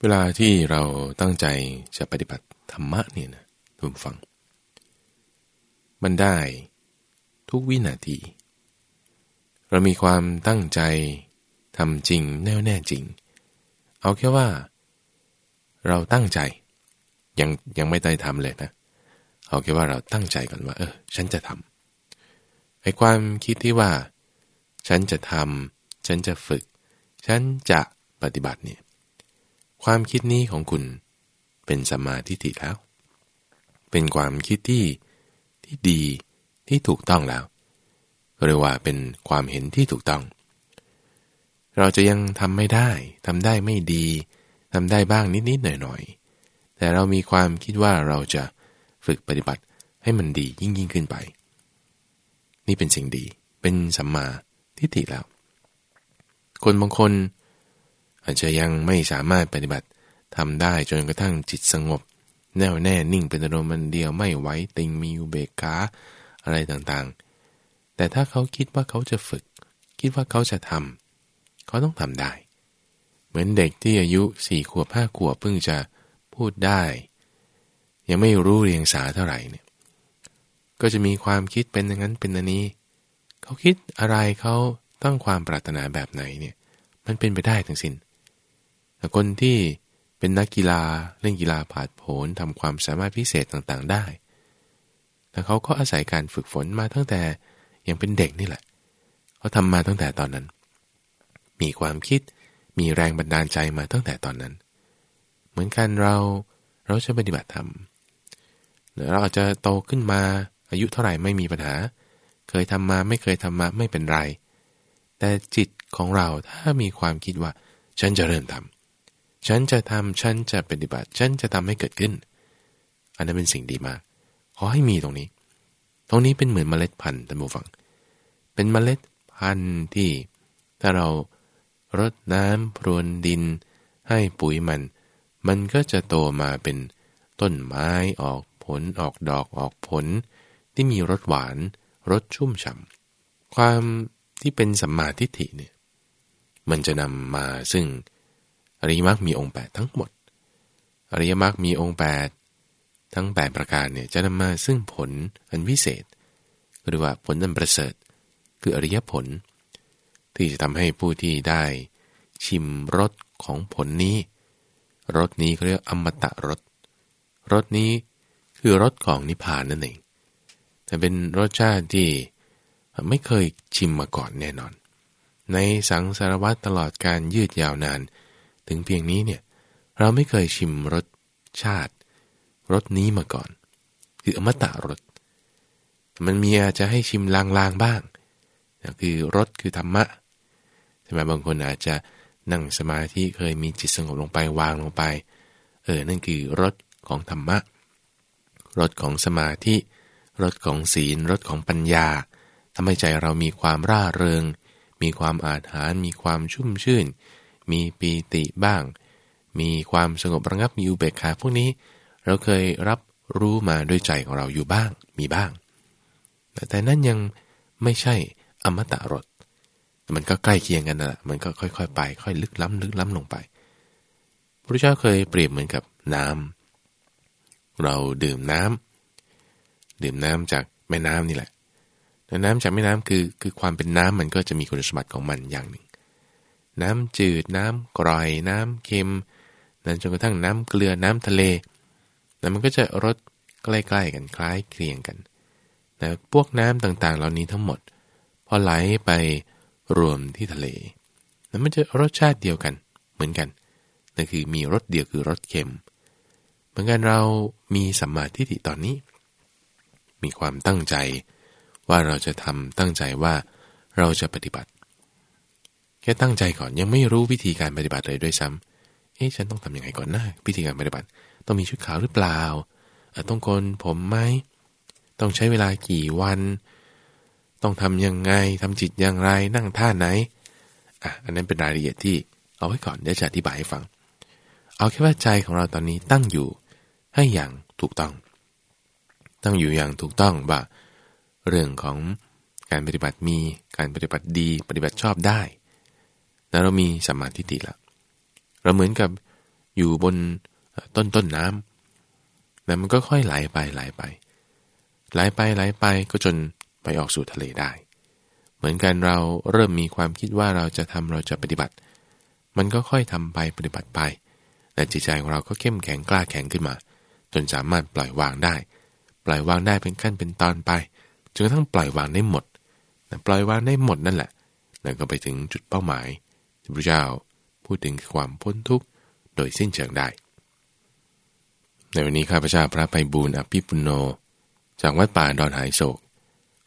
เวลาที่เราตั้งใจจะปฏิบัติธรรมะเนี่ยนะทุกฟัง มันได้ทุกวินาที เรามีความตั้งใจทำจริงแน่วแน่จริง เอาแค่ว่า เราตั้งใจ ยังยังไม่ได้ทำเลยนะ เอาแค่ว่าเราตั้งใจก่อนว่า เออ ฉันจะทำไอ้ความคิดที่ว่า ฉันจะทำฉันจะฝึก ฉันจะปฏิบัติเนี่ย ความคิดนี้ของคุณเป็นสมาธิิแล้ว เป็นความคิดที่ที่ดีที่ถูกต้องแล้วเรียกว่าเป็นความเห็นที่ถูกต้อง เราจะยังทำไม่ได้ทำได้ไม่ดีทำได้บ้างนิดๆหน่อยๆ แต่เรามีความคิดว่าเราจะฝึกปฏิบัติให้มันดียิ่งยิ่งขึ้นไป นี่เป็นสิ่งดี เป็นสัมมาทิฏฐิแล้ว คนบางคน อาจจะยังไม่สามารถปฏิบัติทำได้จนกระทั่งจิตสงบ แน่วแน่นิ่งเป็นอารมณ์มันเดียวไม่ไหวติงมีอุเบกขาอะไรต่างๆ แต่ถ้าเขาคิดว่าเขาจะฝึก คิดว่าเขาจะทำเขาต้องทำได้ เหมือนเด็กที่อายุสี่ขวบห้าขวบเพิ่งจะพูดได้ ยังไม่รู้เรียงสาเท่าไหร่เนี่ยก็จะมีความคิดเป็นอย่างนั้นเป็นอันนี้ เขาคิดอะไรเขาต้องความปรารถนาแบบไหนเนี่ย มันเป็นไปได้ทั้งสิน้น คนที่เป็นนักกีฬาเล่นกีฬาผาดโผนทำความสามารถพิเศษต่างๆได้แต่เขาก็อาศัยการฝึกฝนมาตั้งแต่ยังเป็นเด็กนี่แหละเขาทำมาตั้งแต่ตอนนั้น มีความคิดมีแรงบันดาลใจมาตั้งแต่ตอนนั้น เหมือนกันเราเราจะปฏิบัติธรรมเราอาจจะโตขึ้นมาอายุเท่าไหร่ไม่มีปัญหา เคยทำมาไม่เคยทำมาไม่เป็นไร แต่จิตของเราถ้ามีความคิดว่าฉันจะเริ่มทำ ฉันจะทำฉันจะปฏิบัติ ฉันจะทำให้เกิดขึ้น อันนั้นเป็นสิ่งดีมาก ขอให้มีตรงนี้ ตรงนี้เป็นเหมือนเมล็ดพันธุ์ท่านผู้ฟัง เป็นเมล็ดพันธุ์ที่ถ้าเรารดน้ำพรวนดิน ให้ปุ๋ยมัน มันก็จะโตมาเป็นต้นไม้ออกผลออกดอกออกผล ที่มีรสหวานรสชุ่มฉ่ำความที่เป็นสัมมาทิฏฐิเนี่ยมันจะนำมาซึ่ง ริยมรรคมีองค์ 8 ทั้งหมด อริยมรรคมีองค์ 8 ทั้ง 8 ประการเนี่ยจะนำมาซึ่งผลอันวิเศษหรือว่าผลอันประเสริฐ คืออริยผล ที่จะทำให้ผู้ที่ได้ชิมรสของผลนี้รสนี้เขาเรียกอมตะรสรสนี้คือรสของนิพพานนั่นเองแต่เป็นรสชาติที่ไม่เคยชิมมาก่อนแน่นอน ในสังสารวัตตลอดการยืดยาวนาน ถึงเพียงนี้เนี่ยเราไม่เคยชิมรสชาติรสนี้มาก่อน คืออมตะรสมันมีอาจจะให้ชิมลางๆบ้างคือรสคือธรรมะใช่ไหมบางคนอาจจะนั่งสมาธิเคยมีจิตสงบลงไปวางลงไป เออ นั่นคือรสของธรรมะ รสของสมาธิ รสของศีล รสของปัญญาทำให้ใจเรามีความร่าเริง มีความอาถรรพ์มีความชุ่มชื่น มีปีติบ้าง มีความสงบระงับมีอุเบกขาพวกนี้ เราเคยรับรู้มาด้วยใจของเราอยู่บ้างมีบ้าง แต่นั่นยังไม่ใช่อมตะรสมันก็ใกล้เคียงกันนะมันก็ค่อยๆ ไป ค่อยลึกล้ำลึกล้ำลงไปพระเจ้าเคยเปรียบเหมือนกับน้ำเราดื่มน้ำดื่มน้ำจากแม่น้ำนี่แหละแต่น้ำจากแม่น้ำคือคือความเป็นน้ำมันก็จะมีคุณสมบัติของมันอย่างหนึ่ง น้ำจืด น้ำกร่อย น้ำเค็มนั้นจนกระทั่งน้ำเกลือน้ำทะเลแล้วมันก็จะรสใกล้ๆกันคล้ายเคียงกันแต่พวกน้ำต่างๆ เหล่านี้ทั้งหมด พอไหลไปรวมที่ทะเลแล้วมันจะรสชาติเดียวกันเหมือนกันนั่นคือมีรสเดียวคือรสเค็ม เหมือนกันเรามีสัมมาทิฏฐิตอนนี้ มีความตั้งใจว่าเราจะทำตั้งใจว่าเราจะปฏิบัติ ค่ตั้งใจก่อนยังไม่รู้วิธีการปฏิบัติเลยด้วยซ้ำเอ๊ะฉันต้องทํำยังไงก่อนนะวิธีการปฏิบัติ ต้องมีชุดขาวหรือเปล่า ต้องโกนผมไหม ต้องใช้เวลากี่วัน ต้องทํำยังไงทำจิตอย่างไรนั่งท่าไหน อะอันนั้นเป็นรายละเอียดที่เอาไว้ก่อนเดี๋ยวจะอธิบายให้ฟัง เอาแค่ว่าใจของเราตอนนี้ตั้งอยู่ให้อย่างถูกต้อง ตั้งอยู่อย่างถูกต้องว่าเรื่องของการปฏิบัติมีการปฏิบัติดีปฏิบัติชอบได้ แล้วเรามีสัมมาทิฏฐิล้วเราเหมือนกับอยู่บนต้นต้นน้ำแต่มันก็ค่อยไหลไปไหลไปไหลไปไหลไปก็จนไปออกสู่ทะเลได้ เหมือนกันเราเริ่มมีความคิดว่าเราจะทำเราจะปฏิบัติ มันก็ค่อยทำไปปฏิบัติไปแต่จิตใจของเราก็เข้มแข็งกล้าแข็งขึ้นมา จนสามารถปล่อยวางได้ ปล่อยวางได้เป็นขั้นเป็นตอนไปจนกระทั่งปล่อยวางได้หมดปล่อยวางได้หมดนั่นแหละแล้วก็ไปถึงจุดเป้าหมาย พระเจ้าพูดถึงความพ้นทุกข์โดยสิ้นเชิงได้ ในวันนี้ข้าพเจ้าพระไพบูลอภิปุโน จากวัดป่าดอนหายโศก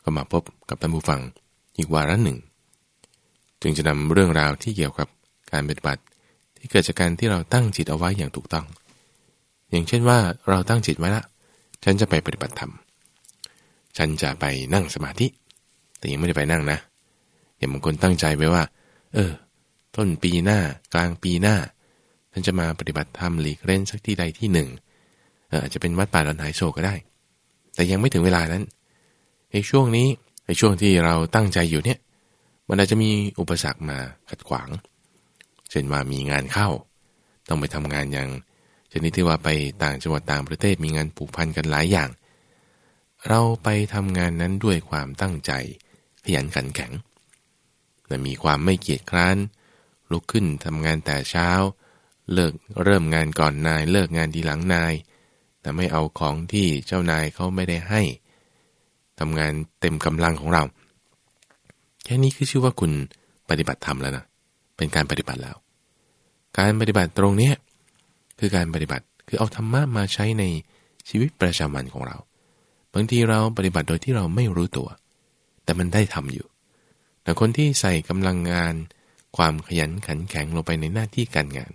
ก็มาพบกับท่านผู้ฟังอีกวาระหนึ่ง จึงจะนำเรื่องราวที่เกี่ยวกับการปฏิบัติที่เกิดจากการที่เราตั้งจิตเอาไว้อย่างถูกต้อง อย่างเช่นว่าเราตั้งจิตไว้ละฉันจะไปปฏิบัติธรรม ฉันจะไปนั่งสมาธิ แต่ยังไม่ได้ไปนั่งนะอย่างบางคนตั้งใจไว้ว่า เออ ต้นปีหน้ากลางปีหน้าฉันจะมาปฏิบัติธรรมหลีกเล่นสักที่ใดที่หนึ่งอาจจะเป็นวัดป่าดอนหายโศกก็ได้ แต่ยังไม่ถึงเวลานั้นในช่วงนี้ในช่วงที่เราตั้งใจอยู่เนี่ย มันอาจจะมีอุปสรรคมาขัดขวาง เช่นว่ามีงานเข้า ต้องไปทำงานอย่างชนิดที่ว่าไปต่างจังหวัดต่างประเทศมีงานผูกพันกันหลายอย่าง เราไปทำงานนั้นด้วยความตั้งใจ ขยันขันแข็งแต่มีความไม่เกียจคร้าน ลุกขึ้นทำงานแต่เช้า เลิกเริ่มงานก่อนนาย เลิกงานทีหลังนายแต่ไม่เอาของที่เจ้านายเขาไม่ได้ให้ทำงานเต็มกำลังของเรา แค่นี้คือชื่อว่าคุณปฏิบัติธรรมแล้วนะ เป็นการปฏิบัติแล้ว การปฏิบัติตรงนี้คือการปฏิบัติคือเอาธรรมะมาใช้ในชีวิตประจำวันของเรา บางทีเราปฏิบัติโดยที่เราไม่รู้ตัว แต่มันได้ทำอยู่ แต่คนที่ใส่กำลังงาน ความขยันขันแข็งลงไปในหน้าที่การงาน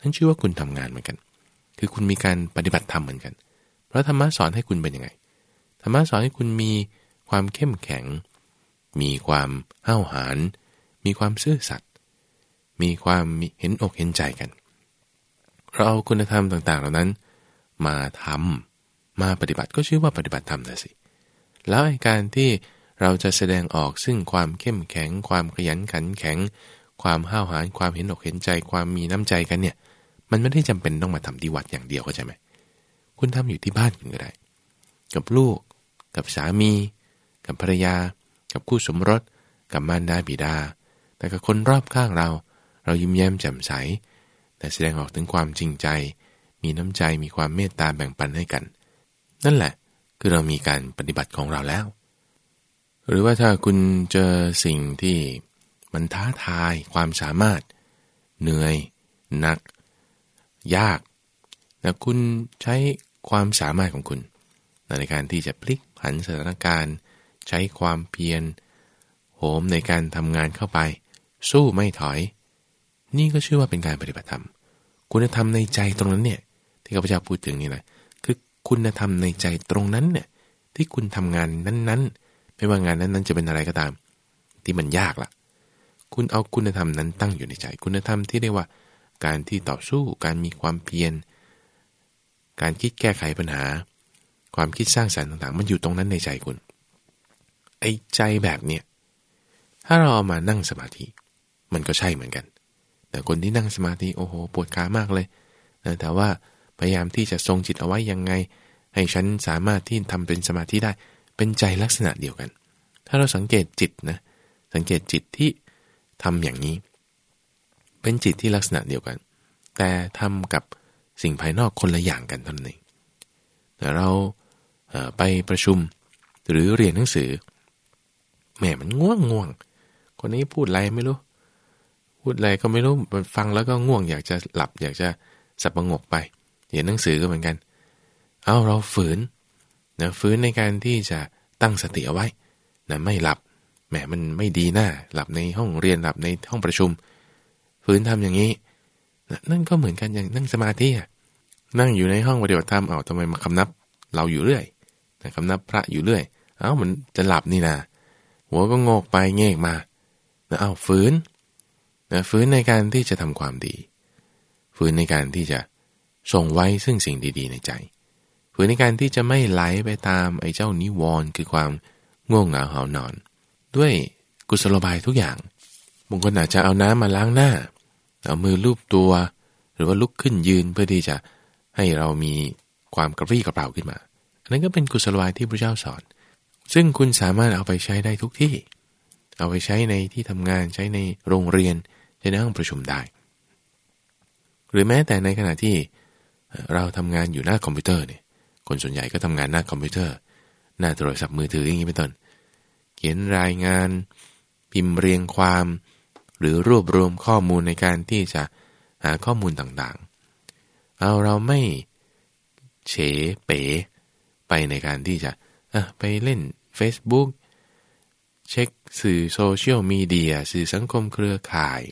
นั่นชื่อว่าคุณทำงานเหมือนกัน คือคุณมีการปฏิบัติธรรมเหมือนกัน เพราะธรรมะสอนให้คุณเป็นยังไง ธรรมะสอนให้คุณมีความเข้มแข็ง มีความห้าวหาญ มีความซื่อสัตย์ มีความเห็นอกเห็นใจกัน เราเอาคุณธรรมต่างๆ เหล่านั้น มาทำมาปฏิบัติก็ชื่อว่าปฏิบัติธรรมนะสิ แล้วการที่เราจะแสดงออกซึ่งความเข้มแข็ง ความขยันขันแข็ง ความห้าวหาญความเห็นอกเห็นใจความมีน้ำใจกันเนี่ย มันไม่ได้จำเป็นต้องมาทำที่วัดอย่างเดียวเข้าใจไหมคุณทำอยู่ที่บ้านคุณก็ได้ กับลูก กับสามี กับภรรยา กับคู่สมรส กับมารดาบิดา แต่กับคนรอบข้างเรา เรายิ้มแย้มแจ่มใส แต่แสดงออกถึงความจริงใจ มีน้ำใจมีความเมตตาแบ่งปันให้กัน นั่นแหละคือเรามีการปฏิบัติของเราแล้ว หรือว่าถ้าคุณเจอสิ่งที่ มันท้าทายความสามารถ เหนื่อยหนัก ยากแต่คุณใช้ความสามารถของคุณ ในการที่จะพลิกผันสถานการณ์ ใช้ความเพียรโหมในการทำงานเข้าไป สู้ไม่ถอย นี่ก็ชื่อว่าเป็นการปฏิบัติธรรม คุณธรรมในใจตรงนั้นเนี่ย ที่ข้าพเจ้าพูดถึงนี่แหละคือคุณธรรมในใจตรงนั้นเนี่ยที่คุณทำงานนั้นๆ ไม่ว่างานนั้นๆ จะเป็นอะไรก็ตาม ที่มันยากละ่ะ คุณเอาคุณธรรมนั้นตั้งอยู่ในใจ คุณธรรมที่เรียกว่า การที่ต่อสู้การมีความเพียรการคิดแก้ไขปัญหา ความคิดสร้างสรรค์ต่างๆ มันอยู่ตรงนั้นในใจคุณ ไอ้ใจแบบเนี้ยถ้าเราเอามานั่งสมาธิ มันก็ใช่เหมือนกัน แต่คนที่นั่งสมาธิโอ้โหปวดขามากเลยนะแต่ว่าพยายามที่จะทรงจิตเอาไว้ยังไง ให้ฉันสามารถที่ทำเป็นสมาธิได้ เป็นใจลักษณะเดียวกัน ถ้าเราสังเกตจิตนะ สังเกตจิตที่ ทำอย่างนี้ เป็นจิตที่ลักษณะเดียวกัน แต่ทำกับสิ่งภายนอกคนละอย่างกันเท่านั้นเองแต่เราไปประชุมหรือเรียนหนังสือแม่มันง่วงง่วง คนนี้พูดอะไรไม่รู้ พูดอะไรก็ไม่รู้ฟังแล้วก็ง่วง อยากจะหลับ อยากจะสับประงกไปเรียนหนังสือก็เหมือนกัน เอาเราฝืนนะฝืนในการที่จะตั้งสติเอาไว้นะไม่หลับ แหมมันไม่ดีหน้าหลับในห้องเรียนหลับในห้องประชุมฝืนทำอย่างนี้นั่นก็เหมือนกันอย่างนั่งสมาธินั่งอยู่ในห้องปฏิบัติธรรมเอาทำไมมาคำนับ เราอยู่เรื่อยนะคำนับพระอยู่เรื่อย เอามันจะหลับนี่นะหัวก็งอกไปเงกมานะเอาฝืนนะฟื้นในการที่จะทำความดีฟื้นในการที่จะส่งไว้ซึ่งสิ่งดี ๆ ในใจฟื้นในการที่จะไม่ไหลไปตามไอ้เจ้านิวรณ์คือความง่วงเหงาหานอน ด้วยกุศโลบายทุกอย่างบางคนอาจจะเอาน้ำมาล้างหน้า เอามือลูบตัว หรือว่าลุกขึ้นยืนเพื่อที่จะให้เรามีความกระปรี้กระเป๋าขึ้นมา อันนั้นก็เป็นกุศลวายที่พระเจ้าสอน ซึ่งคุณสามารถเอาไปใช้ได้ทุกที่ เอาไปใช้ในที่ทำงานใช้ในโรงเรียนใช้ในห้องประชุมได้ หรือแม้แต่ในขณะที่เราทำงานอยู่หน้าคอมพิวเตอร์เนี่ยคนส่วนใหญ่ก็ทำงานหน้าคอมพิวเตอร์ หน้าโทรศัพท์มือถืออย่างนี้เป็นต้นเขียนรายงาน พิมพ์เรียงความ หรือรวบรวมข้อมูลในการที่จะหาข้อมูลต่างๆ เอาเราไม่เฉเป๋ไปในการที่จะไปเล่น Facebook เช็คสื่อโซเชียลมีเดียสื่อสังคมเครือข่าย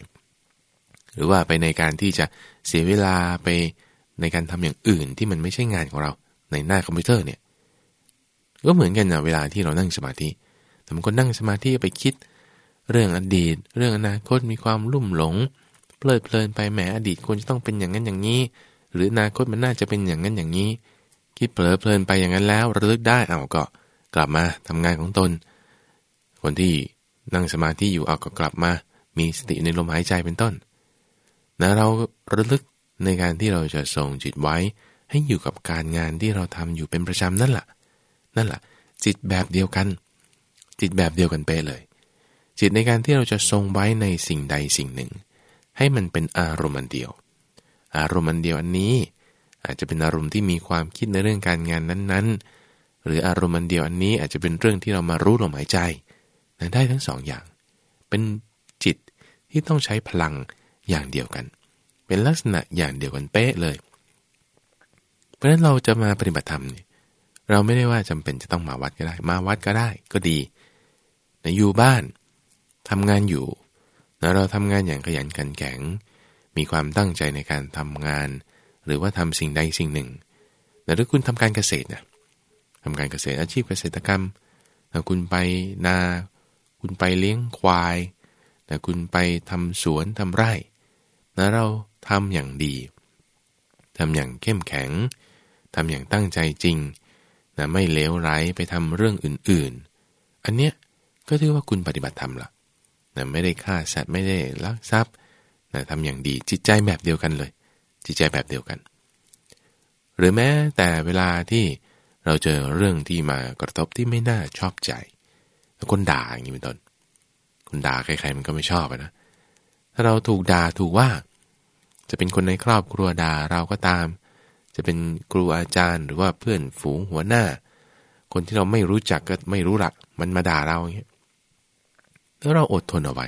หรือว่าไปในการที่จะเสียเวลาไปในการทำอย่างอื่นที่มันไม่ใช่งานของเราในหน้าคอมพิวเตอร์เนี่ยก็เหมือนกันนะเวลาที่เรานั่งสมาธิ แต่บางคนนั่งสมาธิไปคิด เรื่องอดีต เรื่องอนาคตมีความลุ่มหลง เพลิดเพลินไปแหมอดีตควรจะต้องเป็นอย่างนั้นอย่างนี้ หรืออนาคตมันน่าจะเป็นอย่างนั้นอย่างนี้ คิดเพลิดเพลินไปอย่างนั้นแล้วระลึกได้เอาก็กลับมาทำงานของตน คนที่นั่งสมาธิอยู่เอาก็กลับมา มีสติในลมหายใจเป็นต้นนะเราระลึกในการที่เราจะส่งจิตไว้ ให้อยู่กับการงานที่เราทำอยู่เป็นประจำนั่นแหละนั่นแหละจิตแบบเดียวกัน จิตแบบเดียวกันเป๊ะเลย จิตในการที่เราจะทรงไว้ในสิ่งใดสิ่งหนึ่ง ให้มันเป็นอารมณ์อันเดียว อารมณ์อันเดียวอันนี้ อาจจะเป็นอารมณ์ที่มีความคิดในเรื่องการงานนั้นๆ หรืออารมณ์อันเดียวอันนี้อาจจะเป็นเรื่องที่เรามารู้ลมหายใจนั้นได้ทั้งสองอย่าง เป็นจิตที่ต้องใช้พลังอย่างเดียวกัน เป็นลักษณะอย่างเดียวกันเป๊ะเลย เพราะฉะนั้นเราจะมาปฏิบัติธรรมเนี่ยเราไม่ได้ว่าจำเป็นจะต้องมาวัดก็ได้ มาวัดก็ได้ก็ดี นะอยู่บ้านทำงานอยู่นะเราทำงานอย่างขยันขันแข็ง มีความตั้งใจในการทำงาน หรือว่าทำสิ่งใดสิ่งหนึ่งแต่ถ้าคุณทำการเกษตรนะทำการเกษตรอาชีพเกษตรกรรมแต่คุณไปนา คุณไปเลี้ยงควายแต่คุณไปทำสวนทำไร่นะเราทำอย่างดีทำอย่างเข้มแข็งทำอย่างตั้งใจจริงนะไม่เลวไหลไปทำเรื่องอื่นๆ อันเนี้ย ก็ถือว่าคุณปฏิบัติธรรมละนะไม่ได้ฆ่าสัตว์ไม่ได้ลักทรัพย์นะทำอย่างดีจิตใจแบบเดียวกันเลย จิตใจแบบเดียวกัน หรือแม้แต่เวลาที่เราเจอเรื่องที่มากระทบที่ไม่น่าชอบใจแล้วคนด่าอย่างนี้เป็นต้นคนด่าใครๆมันก็ไม่ชอบนะถ้าเราถูกด่าถูกว่า จะเป็นคนในครอบครัวด่าเราก็ตาม จะเป็นครูอาจารย์หรือว่าเพื่อนฝูงหัวหน้า คนที่เราไม่รู้จักก็ไม่รู้หลักมันมาด่าเราอย่างเงี้ย แล้วเราอดทนเอาไว้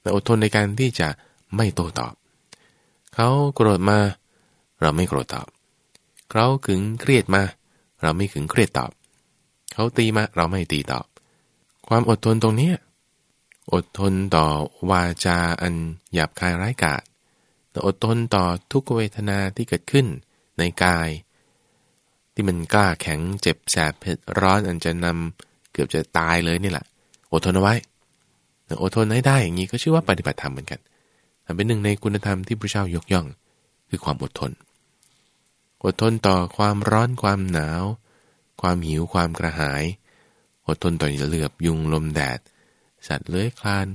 แต่อดทนในการที่จะไม่โต้ตอบ เขาโกรธมา เราไม่โกรธตอบ เขาขึงเครียดมา เราไม่ขึงเครียดตอบ เขาตีมาเราไม่ตีตอบ ความอดทนตรงนี้อดทนต่อวาจาอันหยาบคายร้ายกาจอดทนต่อทุกเวทนาที่เกิดขึ้นในกาย ที่มันกล้าแข็งเจ็บแสบเผ็ดร้อนอันจะนำเกือบจะตายเลยนี่แหละ อดทนเอาไว้ อดทนให้ได้อย่างนี้ก็ชื่อว่าปฏิบัติธรรมเหมือนกันเป็นหนึ่งในคุณธรรมที่พระเจ้ายกย่อง คือความอดทน อดทนต่อความร้อนความหนาว ความหิวความกระหาย อดทนต่อเหลือบยุงลมแดด สัตว์เลื้อยคลาน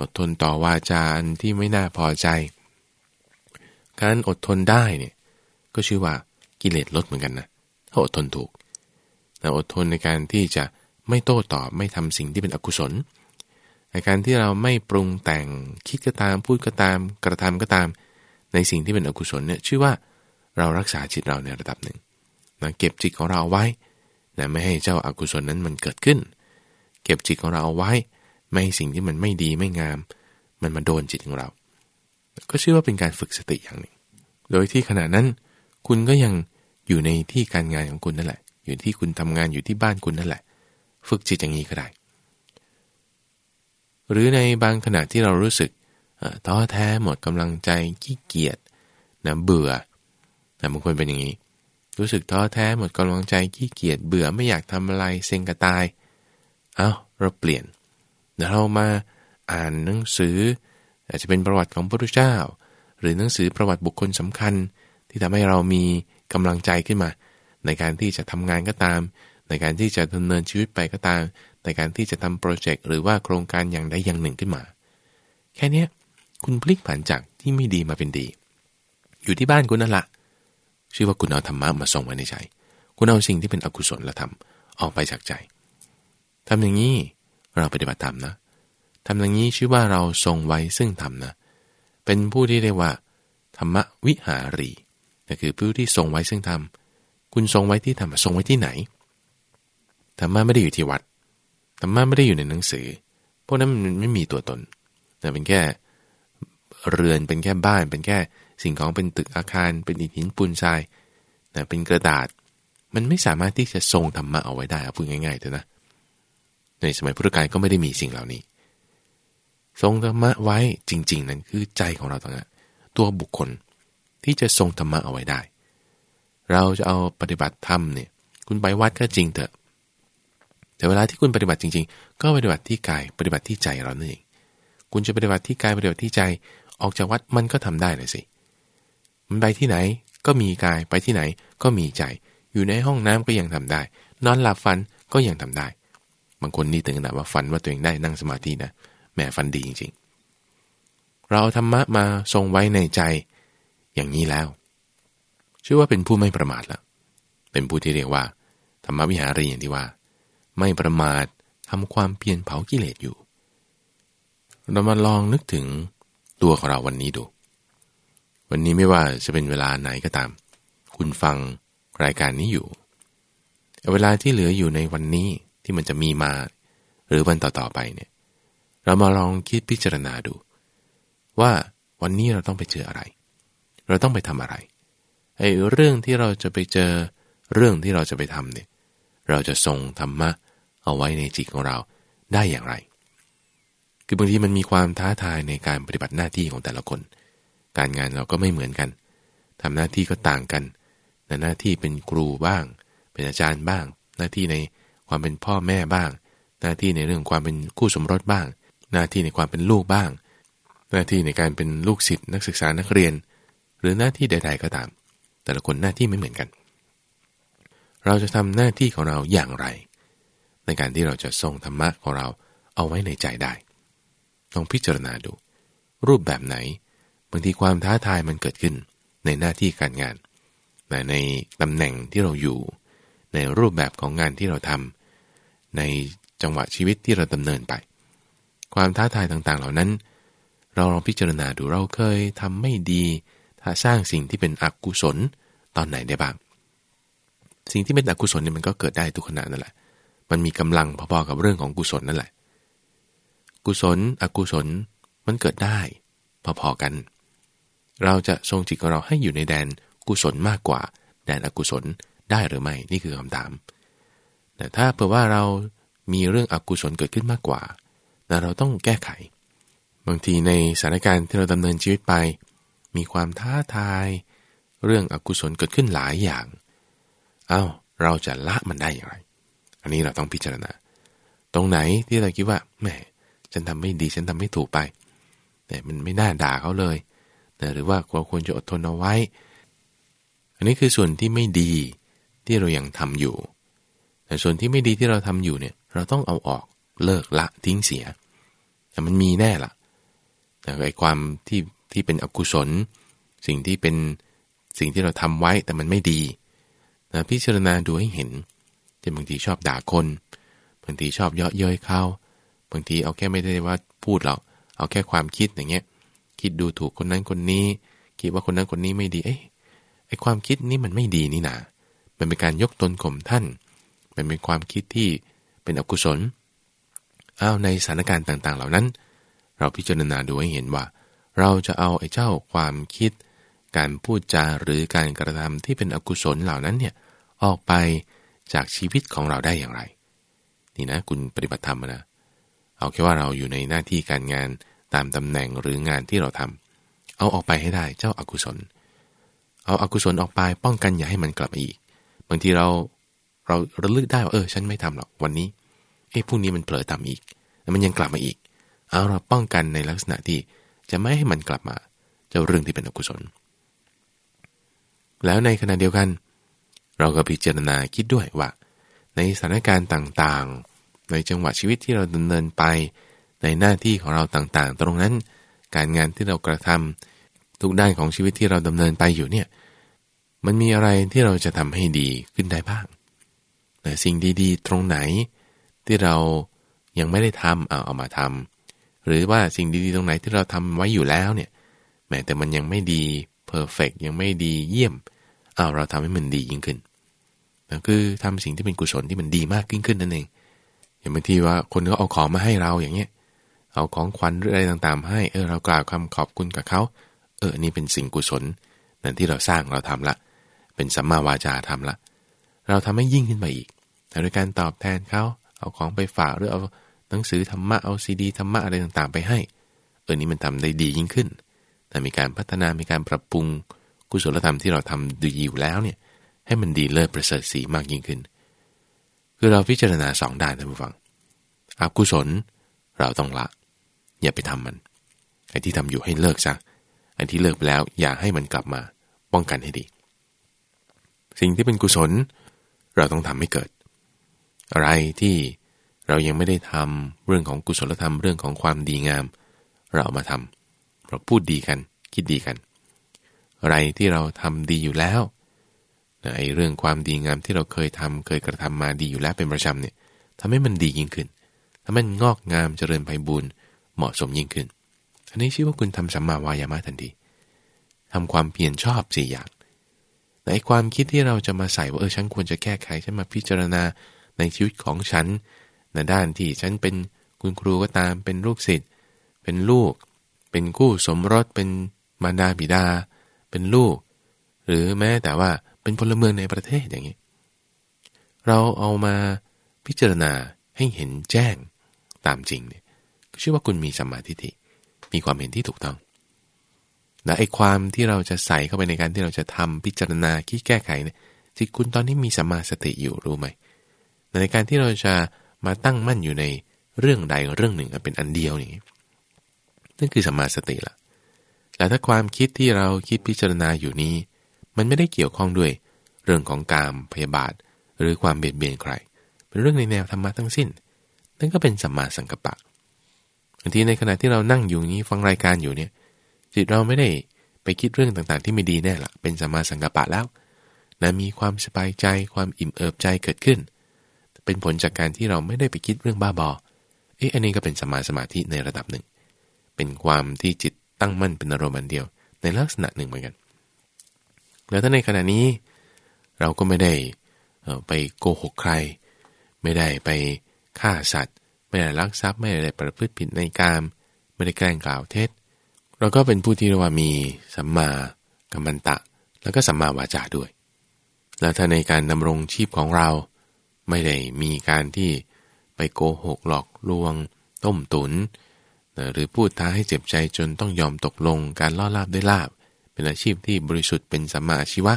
อดทนต่อวาจาอันที่ไม่น่าพอใจ การอดทนได้เนี่ยก็ชื่อว่ากิเลสลดเหมือนกันนะถ้าอดทนถูกแต่อดทนในการที่จะไม่โต้ตอบไม่ทำสิ่งที่เป็นอกุศล การที่เราไม่ปรุงแต่งคิดก็ตามพูดก็ตาม กระทำก็ตาม ในสิ่งที่เป็นอกุศลเนี่ยชื่อว่าเรารักษาจิตเราในระดับหนึ่งนะเก็บจิตของเราไว้นะไม่ให้เจ้าอากุศลนั้นมันเกิดขึ้น เก็บจิตของเราเอาไว้ ไม่ให้สิ่งที่มันไม่ดีไม่งาม มันมาโดนจิตของเรา ก็ชื่อว่าเป็นการฝึกสติอย่างหนึ่ง โดยที่ขณะนั้น คุณก็ยังอยู่ในที่การงานของคุณนั่นแหละ อยู่ที่คุณทำงานอยู่ที่บ้านคุณนั่นแหละ ฝึกจิตอย่างนี้ก็ได้ หรือในบางขณะที่เรารู้สึกท้อแท้หมดกำลังใจขี้เกียจนะเบื่อแต่บางคนเป็นอย่างนี้ รู้สึกท้อแท้หมดกำลังใจขี้เกียจเบื่อไม่อยากทำอะไรเซ็งกระตาย เอา้าเราเปลี่ยนเดี๋ยวเรามาอ่านหนังสือ อาจจะเป็นประวัติของพระพุทธเจ้า หรือหนังสือประวัติบุคคลสำคัญ ที่ทำให้เรามีกำลังใจขึ้นมา ในการที่จะทำงานก็ตาม ในการที่จะดำเนินชีวิตไปก็ตาม ในการที่จะทำโปรเจกต์หรือว่าโครงการอย่างใดอย่างหนึ่งขึ้นมา แค่นี้คุณพลิกผันจากที่ไม่ดีมาเป็นดี อยู่ที่บ้านคุณนั่นละชื่อว่าคุณเอาธรรมะมาส่งไว้ในใจ คุณเอาสิ่งที่เป็นอกุศลละธรรมออกไปจากใจทำอย่างนี้เราปฏิบัติธรรมนะทำอย่างนี้ชื่อว่าเราทรงไว้ซึ่งธรรมนะ เป็นผู้ที่เรียกว่า ธรรมวิหารีนั่นคือผู้ที่ทรงไว้ซึ่งธรรม คุณทรงไว้ที่ธรรมทรงไว้ที่ไหน ธรรมะไม่ได้อยู่ที่วัด ธรรมะไม่ได้อยู่ในหนังสือ พวกนั้นมันไม่มีตัวตน แต่เป็นแค่เรือนเป็นแค่บ้าน เป็นแค่สิ่งของเป็นตึกอาคาร เป็นอิฐหินปูนทรายนะเป็นกระดาษ มันไม่สามารถที่จะทรงธรรมะเอาไว้ได้เอาพูดง่ายๆเถอะนะ ในสมัยพุทธกาลก็ไม่ได้มีสิ่งเหล่านี้ ทรงธรรมะไว้จริง ๆ นั้นคือใจของเราต่างหากตัวบุคคลที่จะทรงธรรมะเอาไว้ได้ เราจะเอาปฏิบัติธรรมเนี่ย คุณไปวัดก็จริงเถอะ แต่เวลาที่คุณปฏิบัติจริง ๆ ก็ปฏิบัติที่กายปฏิบัติที่ใจเรานั่นเองคุณจะปฏิบัติที่กายปฏิบัติที่ใจออกจากวัดมันก็ทำได้เลยสิ มันไปที่ไหนก็มีกายไปที่ไหนก็มีใจ อยู่ในห้องน้ำก็ยังทำได้ นอนหลับฝันก็ยังทำได้ บางคนนี่ถึงขนาดว่าฝันว่าตัวเองได้นั่งสมาธินะแหมฝันดีจริง ๆ เราธรรมะมาทรงไว้ในใจ อย่างนี้แล้ว ชื่อว่าเป็นผู้ไม่ประมาทแล้วเป็นผู้ที่เรียกว่า ธรรมวิหารีอย่างที่ว่า ไม่ประมาททำความเพียรเผากิเลสอยู่ เรามาลองนึกถึงตัวของเราวันนี้ดู วันนี้ไม่ว่าจะเป็นเวลาไหนก็ตาม คุณฟังรายการนี้อยู่ เวลาที่เหลืออยู่ในวันนี้ที่มันจะมีมา หรือวันต่อๆไปเนี่ย เรามาลองคิดพิจารณาดู ว่าวันนี้เราต้องไปเจออะไร เราต้องไปทำอะไรไอ้เรื่องที่เราจะไปเจอเรื่องที่เราจะไปทำเนี่ย เราจะทรงธรรมะ เอาไว้ในจิตของเราได้อย่างไร คือบางทีมันมีความท้าทายในการปฏิบัติหน้าที่ของแต่ละคน การงานเราก็ไม่เหมือนกันทำหน้าที่ก็ต่างกันหน้าที่เป็นครูบ้าง เป็นอาจารย์บ้าง หน้าที่ในความเป็นพ่อแม่บ้าง หน้าที่ในเรื่องความเป็นคู่สมรสบ้าง หน้าที่ในความเป็นลูกบ้าง หน้าที่ในการเป็นลูกศิษย์นักศึกษานักเรียน หรือหน้าที่ใด ๆ ก็ตาม แต่ละคนหน้าที่ไม่เหมือนกันเราจะทำหน้าที่ของเราอย่างไร ในการที่เราจะทรงธรรมะของเราเอาไว้ในใจได้ลองพิจารณาดู รูปแบบไหนบางทีความท้าทายมันเกิดขึ้นในหน้าที่การงานแต่ในตำแหน่งที่เราอยู่ ในรูปแบบของงานที่เราทำในจังหวะชีวิตที่เราดำเนินไป ความท้าทายต่างๆ เหล่านั้น เราลองพิจารณาดูเราเคยทำไม่ดีสร้างสิ่งที่เป็นอกุศลตอนไหนได้บ้าง สิ่งที่เป็นอกุศลเนี่ยมันก็เกิดได้ทุกขณะนั่นแหละ มันมีกำลังพอๆกับเรื่องของกุศลนั่นแหละ กุศล อกุศลมันเกิดได้ พอๆกัน เราจะทรงจิตของเราให้อยู่ในแดนกุศลมากกว่า แดนอกุศลได้หรือไม่นี่คือคำถาม แต่ถ้าเผื่อว่าเรามีเรื่องอกุศลเกิดขึ้นมากกว่าเราต้องแก้ไข บางทีในสถานการณ์ที่เราดำเนินชีวิตไป มีความท้าทาย เรื่องอกุศลเกิดขึ้นหลายอย่าง เอา้าเราจะละมันได้อย่างไร อันนี้เราต้องพิจารณา ตรงไหนที่เราคิดว่าแหมฉันทำไม่ดีฉันทำไม่ถูกไป แต่มันไม่น่าด่าเขาเลยแต่หรือว่าเราควรจะอดทนเอาไว้ อันนี้คือส่วนที่ไม่ดีที่เรายังทำอยู่ แต่ส่วนที่ไม่ดีที่เราทำอยู่เนี่ยเราต้องเอาออกเลิกละทิ้งเสีย แต่มันมีแน่ละแต่ไอ้ความที่ที่เป็นอกุศล สิ่งที่เป็นสิ่งที่เราทำไว้แต่มันไม่ดีนะพิจารณาดูให้เห็น จะบางทีชอบด่าคนบางทีชอบเยาะเย้ยเขาบางทีเอาแค่ไม่ได้ว่าพูดหรอกเอาแค่ความคิดอย่างเงี้ย คิดดูถูกคนนั้นคนนี้ คิดว่าคนนั้นคนนี้ไม่ดีเอ้ไอความคิดนี้มันไม่ดีนี่นามันเป็นการยกตนข่มท่าน มันเป็นความคิดที่เป็นอกุศลอ้าวในสถานการณ์ต่างๆ เหล่านั้น เราพิจารณาดูให้เห็นว่า เราจะเอาไอ้เจ้าความคิด การพูดจาหรือการกระทำที่เป็นอกุศลเหล่านั้นเนี่ยออกไป จากชีวิตของเราได้อย่างไร นี่นะคุณปฏิบัติธรรมนะเอาแค่ว่าเราอยู่ในหน้าที่การงานตามตำแหน่งหรืองานที่เราทำเอาออกไปให้ได้เจ้าอากุศล เอาอากุศลออกไปป้องกันอย่าให้มันกลับมาอีก บางทีเราเราระลึกได้ว่าเออฉันไม่ทำหรอกวันนี้เอ้พรุ่งนี้มันเผลอทำอีกแล้วมันยังกลับมาอีก เอาเราป้องกันในลักษณะที่จะไม่ให้มันกลับมา เจ้าเรื่องที่เป็นอกุศล แล้วในขณะเดียวกัน เราก็พิจารณาคิดด้วยว่า ในสถานการณ์ต่างๆ ในจังหวะชีวิตที่เราดำเนินไป ในหน้าที่ของเราต่างๆ ตรงนั้น การงานที่เรากระทำทุกด้านของชีวิตที่เราดำเนินไปอยู่เนี่ยมันมีอะไรที่เราจะทำให้ดีขึ้นได้บ้างแต่สิ่งดีๆ ตรงไหนที่เรายังไม่ได้ทำเอาเอามาทำหรือว่าสิ่งดีๆ ตรงไหนที่เราทำไว้อยู่แล้วเนี่ยแม้แต่มันยังไม่ดีเพอร์เฟกยังไม่ดีเยี่ยม เอาเราทำให้มันดียิ่งขึ้นนั่นคือทำสิ่งที่เป็นกุศลที่มันดีมากยิ่งขึ้นนั่นเอง อย่างบางทีว่าคนเขาเอาของมาให้เราอย่างเงี้ย เอาของขวัญหรืออะไรต่างๆ ให้เออเรากล่าวคำขอบคุณกับเขาเออนี่เป็นสิ่งกุศลนั่นที่เราสร้างเราทำละ เป็นสัมมาวาจาทำละ เราทำให้ยิ่งขึ้นไปอีกแต่โดยการตอบแทนเขาเอาของไปฝากหรือเอาหนังสือธรรมะเอาซีดีธรรมะอะไรต่างๆ ไปให้เออนี่มันทำได้ดียิ่งขึ้นแต่มีการพัฒนามีการปรับปรุง กุศลธรรมที่เราทำดีอยู่แล้วเนี่ยให้มันดีเลิศประเสริฐสีมากยิ่งขึ้น คือเราพิจารณาสองด้านท่านผู้ฟังอกุศลเราต้องละ อย่าไปทำมันไอ้ที่ทำอยู่ให้เลิกซะไอ้ที่เลิกไปแล้วอย่าให้มันกลับมาป้องกันให้ดี สิ่งที่เป็นกุศล เราต้องทำให้เกิด อะไรที่เรายังไม่ได้ทำเรื่องของกุศลธรรมเรื่องของความดีงาม เราเอามาทำเราพูดดีกัน คิดดีกัน อะไรที่เราทำดีอยู่แล้วไอ้เรื่องความดีงามที่เราเคยทำเคยกระทำมาดีอยู่แล้วเป็นประจำเนี่ยทำให้มันดียิ่งขึ้นทำให้มันงอกงามเจริญไพบูรณ์เหมาะสมยิ่งขึ้น อันนี้ชื่อว่าคุณทำสัมมาวายามะทันทีทำความเพียรชอบสี่อย่างในความคิดที่เราจะมาใส่ว่าเออฉันควรจะแก้ไขฉันมาพิจารณาในชีวิตของฉันในด้านที่ฉันเป็นคุณครูก็ตามเป็นลูกศิษย์เป็นลูก เป็นคู่สมรสเป็นมารดาบิดา เป็นลูก หรือแม้แต่ว่าเป็นพลเมืองในประเทศอย่างนี้ เราเอามาพิจารณาให้เห็นแจ้งตามจริงเนี่ยก็ชื่อว่าคุณมีสัมมาธิิมีความเห็นที่ถูกต้องและไอ้ความที่เราจะใส่เข้าไปในการที่เราจะทำพิจารณาคิดแก้ไขเนี่ยจิตคุณตอนนี้มีสัมมาสติอยู่รู้ไหมในการที่เราจะมาตั้งมั่นอยู่ในเรื่องใดเรื่องหนึ่งเป็นอันเดียวนี่นั่นคือสัมาสติละ แต่ถ้าความคิดที่เราคิดพิจารณาอยู่นี้ มันไม่ได้เกี่ยวข้องด้วย เรื่องของการพยาบาท หรือความเบียดเบียนใคร เป็นเรื่องในแนวธรรมะทั้งสิ้น นั่นก็เป็นสัมมาสังกัปปะบางทีในขณะที่เรานั่งอยู่นี้ฟังรายการอยู่เนี่ยจิตเราไม่ได้ไปคิดเรื่องต่างๆ ที่ไม่ดีแน่ละเป็นสัมมาสังกัปปะแล้วนะมีความสบายใจความอิ่มเอิบใจเกิดขึ้น เป็นผลจากการที่เราไม่ได้ไปคิดเรื่องบ้าบอเอ๊ะอันนี้ก็เป็นสมาสมาธิในระดับหนึ่ง เป็นความที่จิต ตั้งมั่นเป็นอารมณ์อันเดียว ในลักษณะหนึ่งเหมือนกัน แล้วถ้าในขณะนี้ เราก็ไม่ได้ไปโกหกใคร ไม่ได้ไปฆ่าสัตว์ ไม่ได้ลักทรัพย์ไม่ได้ประพฤติผิดในกาม ไม่ได้แกล้งกล่าวเท็จ เราก็เป็นผู้ที่เรียกว่ามีสัมมากัมมันตะ แล้วก็สัมมาวาจาด้วย แล้วถ้าในการดำรงชีพของเรา ไม่ได้มีการที่ไปโกหกหลอกลวง ต้มตุ๋น หรือพูดท้าให้เจ็บใจจนต้องยอมตกลงการล่อลาบด้วยลาบ เป็นอาชีพที่บริสุทธิ์เป็นสัมมาอาชีวะ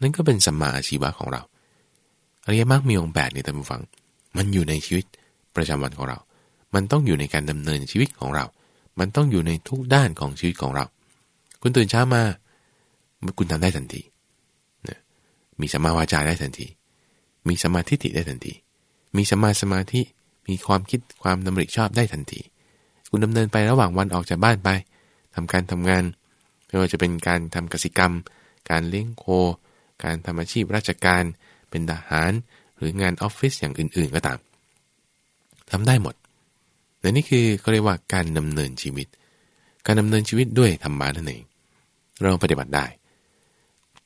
นั่นก็เป็นสัมมาอาชีวะของเราอริยมรรคมีองค์แปดในตามฟัง มันอยู่ในชีวิตประจำวันของเรา มันต้องอยู่ในการดำเนินชีวิตของเรา มันต้องอยู่ในทุกด้านของชีวิตของเรา คุณตื่นเช้ามา คุณทำได้ทันที มีสัมมาวาจาได้ทันที มีสมาธิิได้ทันที มีสมาสมาธิ มีความคิดความดำริชอบได้ทันที คุณดำเนินไประหว่างวันออกจากบ้านไปทำการทำงานไม่ว่าจะเป็นการทำกสิกรรม การเลี้ยงโค การทำอาชีพราชการ เป็นทหาร หรืองานออฟฟิศอย่างอื่น ๆ ก็ตามทำได้หมดและนี่คือเขาเรียกว่าการดำเนินชีวิต การดำเนินชีวิตด้วยธรรมะนั่นเอง เราปฏิบัติได้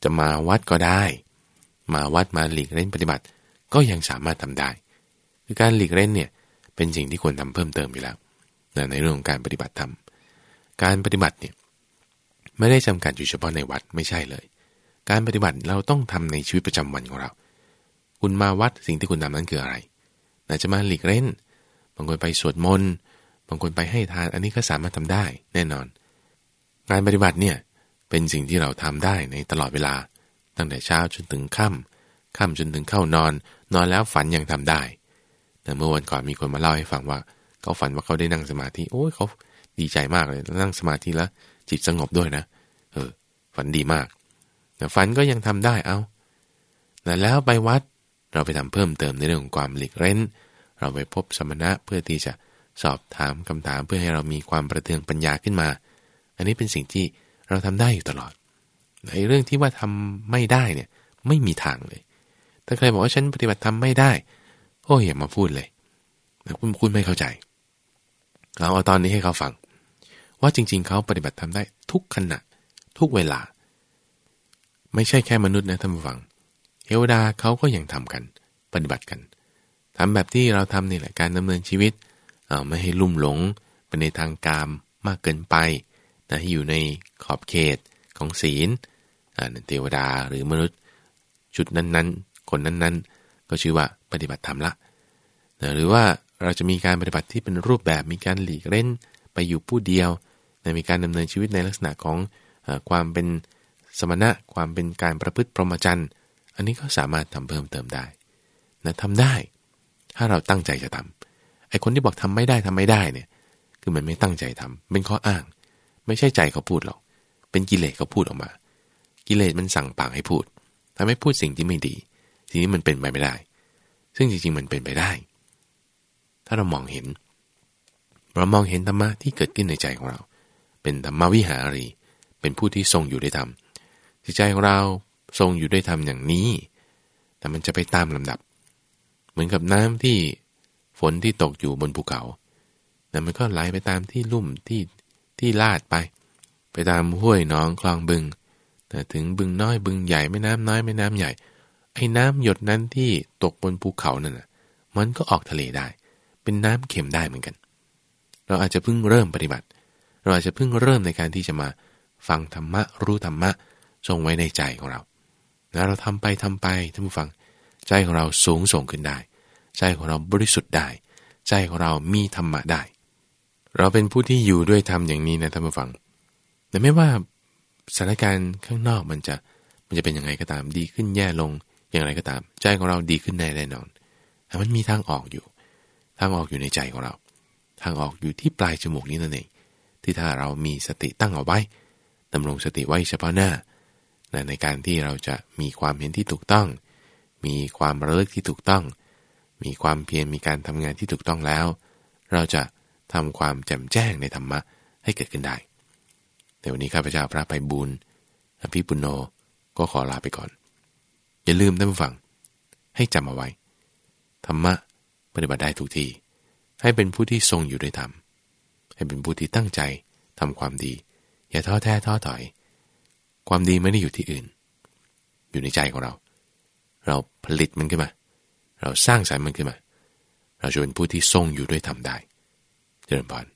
จะมาวัดก็ได้ มาวัดมาหลีกเล่นปฏิบัติก็ยังสามารถทำได้ คือการหลีกเล่นเนี่ยเป็นสิ่งที่ควรทำเพิ่มเติมอยู่แล้ว ในเรื่องของการปฏิบัติธรรม การปฏิบัติเนี่ยไม่ได้จำกัดอยู่เฉพาะในวัดไม่ใช่เลย การปฏิบัติเราต้องทำในชีวิตประจำวันของเรา คุณมาวัดสิ่งที่คุณทำนั้นคืออะไรอาจจะมาหลีกเล่น บางคนไปสวดมนต์ บางคนไปให้ทาน อันนี้ก็สามารถทำได้แน่นอนการปฏิบัติเนี่ยเป็นสิ่งที่เราทำได้ในตลอดเวลา ตั้งแต่เช้าจนถึงค่ำค่ำจนถึงเข้านอน นอนแล้วฝันยังทำได้ แต่เมื่อวันก่อนมีคนมาเล่าให้ฟังว่า เขาฝันว่าเขาได้นั่งสมาธิ โอ้ยเขาดีใจมากเลย นั่งสมาธิแล้ว จิตสงบด้วยนะ เออ ฝันดีมากแต่ฝันก็ยังทำได้เอาแต่แล้วไปวัดเราไปทำเพิ่มเติมในเรื่องของความหลีกเล่นเราไปพบสมณะเพื่อที่จะสอบถามคำถามเพื่อให้เรามีความประเทืองปัญญาขึ้นมา อันนี้เป็นสิ่งที่เราทำได้อยู่ตลอดในเรื่องที่ว่าทำไม่ได้เนี่ยไม่มีทางเลย ถ้าใครบอกว่าฉันปฏิบัติทำไม่ได้ โอ้ยอย่ามาพูดเลยคุณคุณไม่เข้าใจ เอาเอาตอนนี้ให้เขาฟัง ว่าจริง ๆ เขาปฏิบัติทำได้ทุกขณะ ทุกเวลา ไม่ใช่แค่มนุษย์นะท่านผู้ฟังเทวดาเขาก็ยังทำกัน ปฏิบัติกันทำแบบที่เราทำนี่แหละการดำเนินชีวิตเอาไม่ให้ลุ่มหลงไปในทางกามมากเกินไปนะให้อยู่ในขอบเขตของศีลเทวดาหรือมนุษย์จุดนั้นๆ คนนั้นๆ ก็ชื่อว่าปฏิบัติธรรมละนะหรือว่า เราจะมีการปฏิบัติที่เป็นรูปแบบมีการหลีกเล่นไปอยู่ผู้เดียวนมีการดำเนินชีวิตในลักษณะของอความเป็นสมณะความเป็นการประพฤติพรหมจรรย์ อันนี้ก็สามารถทำเพิ่มเติมได้นะทำได้ ถ้าเราตั้งใจจะทำไอ้คนที่บอกทำไม่ได้ทำไม่ได้เนี่ย คือมันไม่ตั้งใจทำเป็นข้ออ้าง ไม่ใช่ใจเขาพูดหรอก เป็นกิเลสเขาพูดออกมา กิเลสมันสั่งปากให้พูดทำให้พูดสิ่งที่ไม่ดีสิ่งนี้มันเป็นไปไม่ได้ ซึ่งจริงๆมันเป็นไปได้ ถ้าเรามองเห็น เรามองเห็นธรรมะที่เกิดขึ้นในใจของเรา เป็นธรรมวิหารี เป็นผู้ที่ทรงอยู่ด้วยธรรมจิตใจของเราทรงอยู่ด้วยธรรมอย่างนี้ แต่มันจะไปตามลำดับ เหมือนกับน้ำที่ฝนที่ตกอยู่บนภูเขาแต่มันก็ไหลไปตามที่ลุ่มที่ที่ลาดไป ไปตามห้วยหนองคลองบึง แต่ถึงบึงน้อยบึงใหญ่แม่น้ำน้อยแม่น้ำใหญ่ ไอ้น้ำหยดนั้นที่ตกบนภูเขานั่นน่ะ มันก็ออกทะเลได้ เป็นน้ำเค็มได้เหมือนกัน เราอาจจะเพิ่งเริ่มปฏิบัติ เราอาจจะเพิ่งเริ่มในการที่จะมาฟังธรรมะรู้ธรรมะทรงไว้ในใจของเราแล้วเราทำไปทำไปท่านผู้ฟัง ใจของเราสูงส่งขึ้นได้ ใจของเราบริสุทธิ์ได้ ใจของเรามีธรรมะได้ เราเป็นผู้ที่อยู่ด้วยธรรมอย่างนี้นะท่านผู้ฟัง แต่ไม่ว่าสถานการณ์ข้างนอกมันจะมันจะเป็นยังไงก็ตามดีขึ้นแย่ลงอย่างไรก็ตาม ใจของเราดีขึ้นแน่แน่นอนแต่มันมีทางออกอยู่ ทางออกอยู่ในใจของเรา ทางออกอยู่ที่ปลายจมูกนี้นั่นเองที่ถ้าเรามีสติตั้งเอาไว้ดำรงสติไว้เฉพาะหน้าในการที่เราจะมีความเห็นที่ถูกต้อง มีความระลึกที่ถูกต้อง มีความเพียรมีการทำงานที่ถูกต้องแล้ว เราจะทำความแจ่มแจ้งในธรรมะให้เกิดขึ้นได้แต่วันนี้ข้าพเจ้าพระไปบุญอภิปุโนก็ขอลาไปก่อน อย่าลืมท่านผู้ฟัง ให้จำเอาไว้ ธรรมะ ปฏิบัติได้ทุกที่ ให้เป็นผู้ที่ทรงอยู่ด้วยธรรม ให้เป็นผู้ที่ตั้งใจทำความดี อย่าท้อแท้ท้อถอย ความดีไม่ได้อยู่ที่อื่น อยู่ในใจของเรา เราผลิตมันขึ้นมา เราสร้างสรรค์มันขึ้นมา เราจะเป็นผู้ที่ทรงอยู่ด้วยธรรมได้ เจริญพร